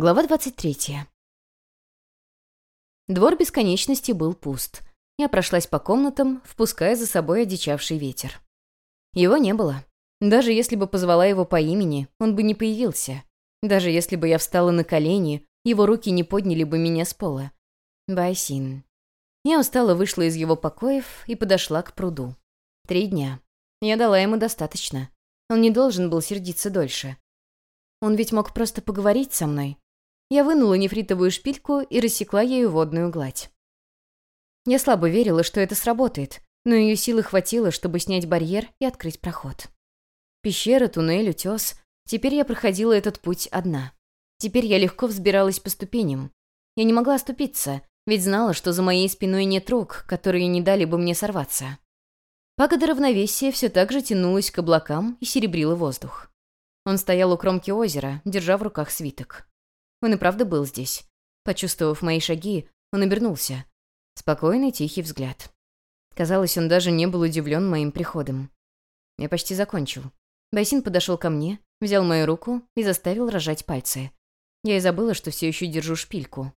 Глава 23. Двор бесконечности был пуст. Я прошлась по комнатам, впуская за собой одичавший ветер. Его не было. Даже если бы позвала его по имени, он бы не появился. Даже если бы я встала на колени, его руки не подняли бы меня с пола. Байсин. Я устало вышла из его покоев и подошла к пруду. Три дня. Я дала ему достаточно. Он не должен был сердиться дольше. Он ведь мог просто поговорить со мной, я вынула нефритовую шпильку и рассекла ею водную гладь. Я слабо верила, что это сработает, но ее силы хватило, чтобы снять барьер и открыть проход. Пещера, туннель, утес. Теперь я проходила этот путь одна. Теперь я легко взбиралась по ступеням. Я не могла оступиться, ведь знала, что за моей спиной нет рук, которые не дали бы мне сорваться. Пагода равновесия все так же тянулась к облакам и серебрила воздух. Он стоял у кромки озера, держа в руках свиток. Он и правда был здесь. Почувствовав мои шаги, он обернулся. Спокойный, тихий взгляд. Казалось, он даже не был удивлен моим приходом. Я почти закончил. Байсин подошел ко мне, взял мою руку и заставил рожать пальцы. Я и забыла, что все еще держу шпильку.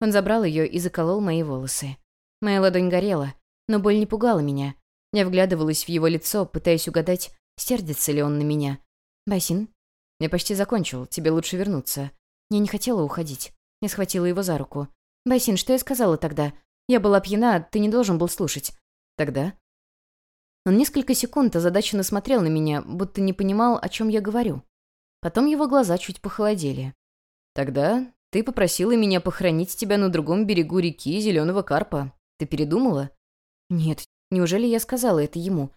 Он забрал ее и заколол мои волосы. Моя ладонь горела, но боль не пугала меня. Я вглядывалась в его лицо, пытаясь угадать, сердится ли он на меня. «Байсин?» «Я почти закончил, тебе лучше вернуться. Я не хотела уходить. Я схватила его за руку. «Байсин, что я сказала тогда? Я была пьяна, ты не должен был слушать». «Тогда?» Он несколько секунд озадаченно смотрел на меня, будто не понимал, о чем я говорю. Потом его глаза чуть похолодели. «Тогда ты попросила меня похоронить тебя на другом берегу реки Зеленого Карпа. Ты передумала?» «Нет, неужели я сказала это ему?»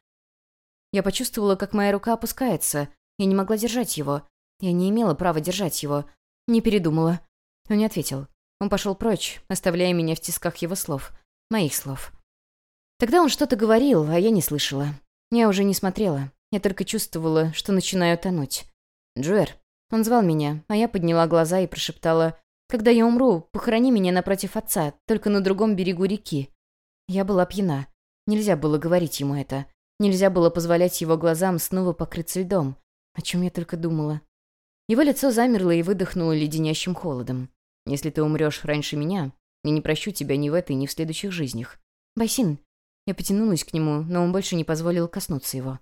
Я почувствовала, как моя рука опускается. Я не могла держать его. Я не имела права держать его. Не передумала. Он не ответил. Он пошел прочь, оставляя меня в тисках его слов. Моих слов. Тогда он что-то говорил, а я не слышала. Я уже не смотрела. Я только чувствовала, что начинаю тонуть. «Джуэр». Он звал меня, а я подняла глаза и прошептала, «Когда я умру, похорони меня напротив отца, только на другом берегу реки». Я была пьяна. Нельзя было говорить ему это. Нельзя было позволять его глазам снова покрыться льдом. О чем я только думала. Его лицо замерло и выдохнуло леденящим холодом. «Если ты умрешь раньше меня, я не прощу тебя ни в этой, ни в следующих жизнях. Басин!» Я потянулась к нему, но он больше не позволил коснуться его.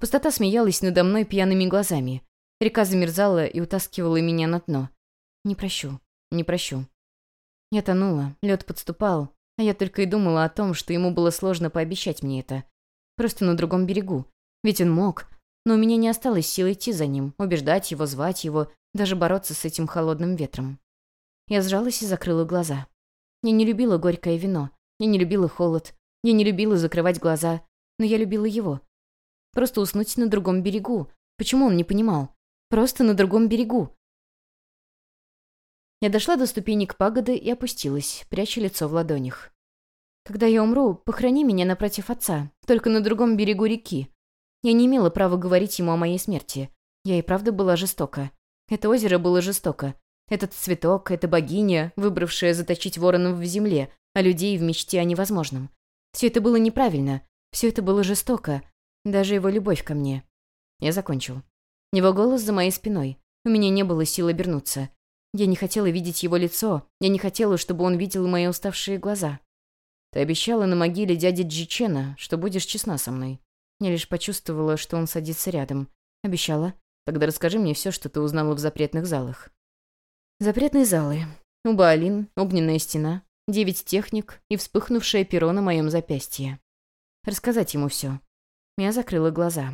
Пустота смеялась надо мной пьяными глазами. Река замерзала и утаскивала меня на дно. «Не прощу, не прощу». Я тонула, лед подступал, а я только и думала о том, что ему было сложно пообещать мне это. Просто на другом берегу. Ведь он мог, но у меня не осталось сил идти за ним, убеждать его, звать его, даже бороться с этим холодным ветром. Я сжалась и закрыла глаза. Я не любила горькое вино, я не любила холод, я не любила закрывать глаза, но я любила его. Просто уснуть на другом берегу. Почему он не понимал? Просто на другом берегу. Я дошла до ступенек пагоды и опустилась, пряча лицо в ладонях. «Когда я умру, похорони меня напротив отца, только на другом берегу реки. Я не имела права говорить ему о моей смерти. Я и правда была жестока. Это озеро было жестоко. Этот цветок, эта богиня, выбравшая заточить воронов в земле, а людей в мечте о невозможном. Все это было неправильно. Все это было жестоко. Даже его любовь ко мне. Я закончил. Его голос за моей спиной. У меня не было сил обернуться. Я не хотела видеть его лицо. Я не хотела, чтобы он видел мои уставшие глаза. Ты обещала на могиле дяди Джичена, что будешь честна со мной. Я лишь почувствовала, что он садится рядом. Обещала. Тогда расскажи мне все, что ты узнала в запретных залах. Запретные залы. Убаалин, огненная стена, девять техник и вспыхнувшее перо на моем запястье. Рассказать ему все. Я закрыла глаза.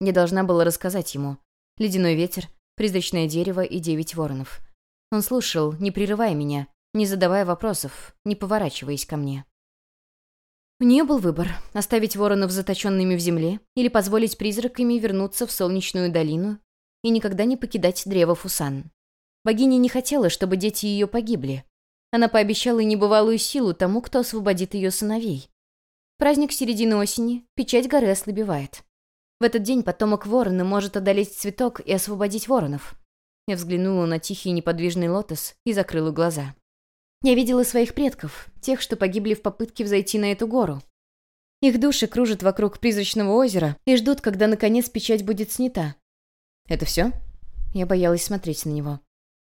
Не должна была рассказать ему. Ледяной ветер, призрачное дерево и девять воронов. Он слушал, не прерывая меня, не задавая вопросов, не поворачиваясь ко мне. У нее был выбор – оставить воронов заточенными в земле или позволить призраками вернуться в солнечную долину и никогда не покидать древо Фусан. Богиня не хотела, чтобы дети ее погибли. Она пообещала небывалую силу тому, кто освободит ее сыновей. Праздник середины осени, печать горы ослабевает. В этот день потомок ворона может одолеть цветок и освободить воронов. Я взглянула на тихий неподвижный лотос и закрыла глаза. Я видела своих предков, тех, что погибли в попытке взойти на эту гору. Их души кружат вокруг призрачного озера и ждут, когда, наконец, печать будет снята. «Это все?» Я боялась смотреть на него.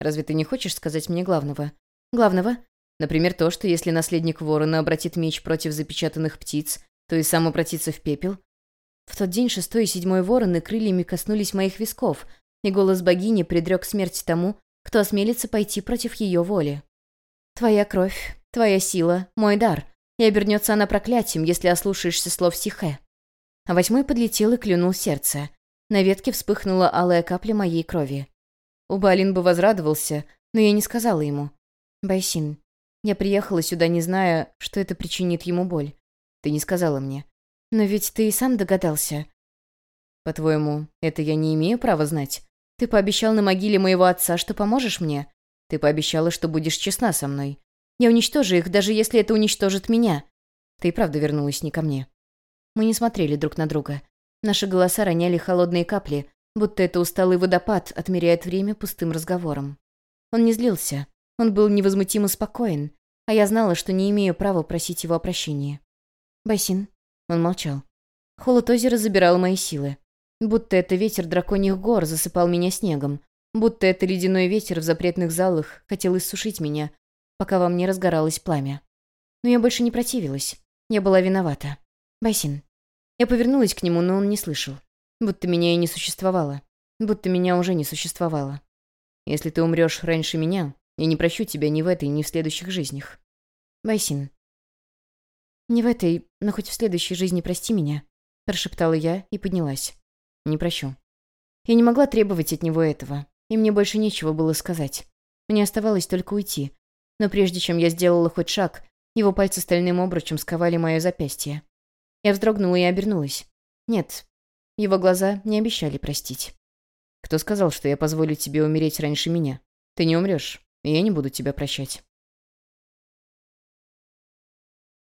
Разве ты не хочешь сказать мне главного? Главного? Например, то, что если наследник ворона обратит меч против запечатанных птиц, то и сам обратится в пепел? В тот день шестой и седьмой вороны крыльями коснулись моих висков, и голос богини предрек смерть тому, кто осмелится пойти против ее воли. «Твоя кровь, твоя сила, мой дар, и обернется она проклятием, если ослушаешься слов Сихе». А восьмой подлетел и клюнул сердце. На ветке вспыхнула алая капля моей крови. Убалин бы возрадовался, но я не сказала ему. «Байсин, я приехала сюда, не зная, что это причинит ему боль. Ты не сказала мне. Но ведь ты и сам догадался». «По-твоему, это я не имею права знать? Ты пообещал на могиле моего отца, что поможешь мне. Ты пообещала, что будешь честна со мной. Я уничтожу их, даже если это уничтожит меня. Ты и правда вернулась не ко мне». Мы не смотрели друг на друга. Наши голоса роняли холодные капли, будто это усталый водопад отмеряет время пустым разговором. Он не злился. Он был невозмутимо спокоен, а я знала, что не имею права просить его о прощении. «Басин». Он молчал. Холод озера забирал мои силы. Будто это ветер драконьих гор засыпал меня снегом. Будто это ледяной ветер в запретных залах хотел иссушить меня, пока во мне разгоралось пламя. Но я больше не противилась. Я была виновата. «Басин». Я повернулась к нему, но он не слышал. Будто меня и не существовало. Будто меня уже не существовало. Если ты умрешь раньше меня, я не прощу тебя ни в этой, ни в следующих жизнях. Байсин. Не в этой, но хоть в следующей жизни прости меня, прошептала я и поднялась. Не прощу. Я не могла требовать от него этого, и мне больше нечего было сказать. Мне оставалось только уйти. Но прежде чем я сделала хоть шаг, его пальцы стальным обручем сковали мое запястье. Я вздрогнула и обернулась. Нет, его глаза не обещали простить. «Кто сказал, что я позволю тебе умереть раньше меня? Ты не умрешь, и я не буду тебя прощать».